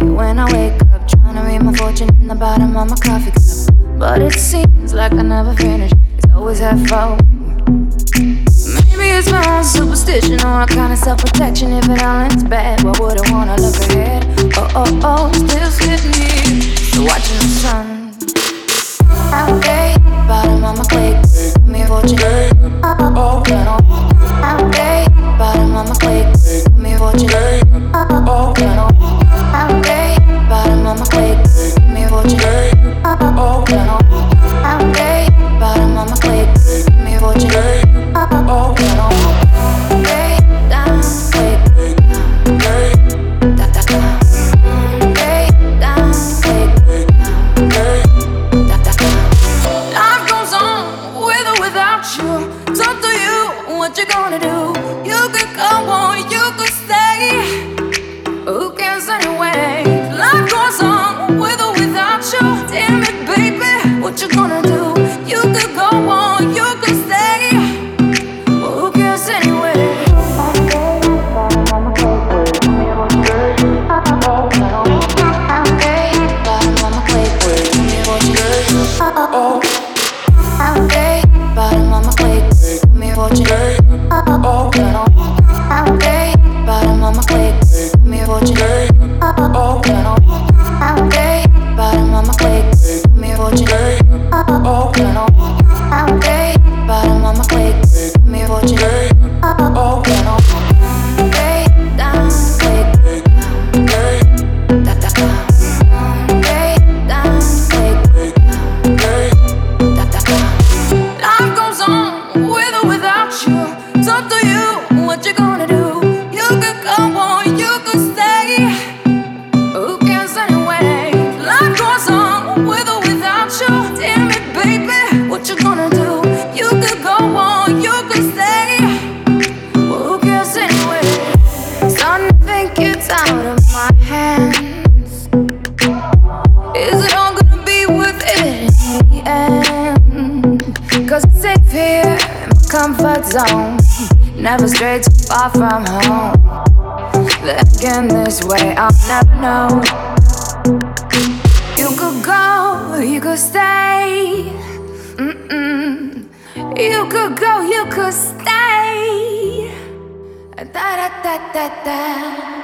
when I wake up trying to read my fortune in the bottom of my coffee cup. But it seems like I never finish, it's always half full. Maybe it's my own superstition or a kind of self protection. If it all ends bad, why would I wanna look ahead? Oh, oh, oh, still slipping here. So watching up to you what you gonna do. You could go on, you could stay. Who cares anyway? Life goes on with or without you. Damn it, baby, what you gonna do? You could go on, you could stay. Who cares anyway? Okay, you. It's comfort zone. Never stray too far from home. Again, this way I'll never know. You could go, you could stay. Mm-mm. You could go, you could stay. Da da da da da.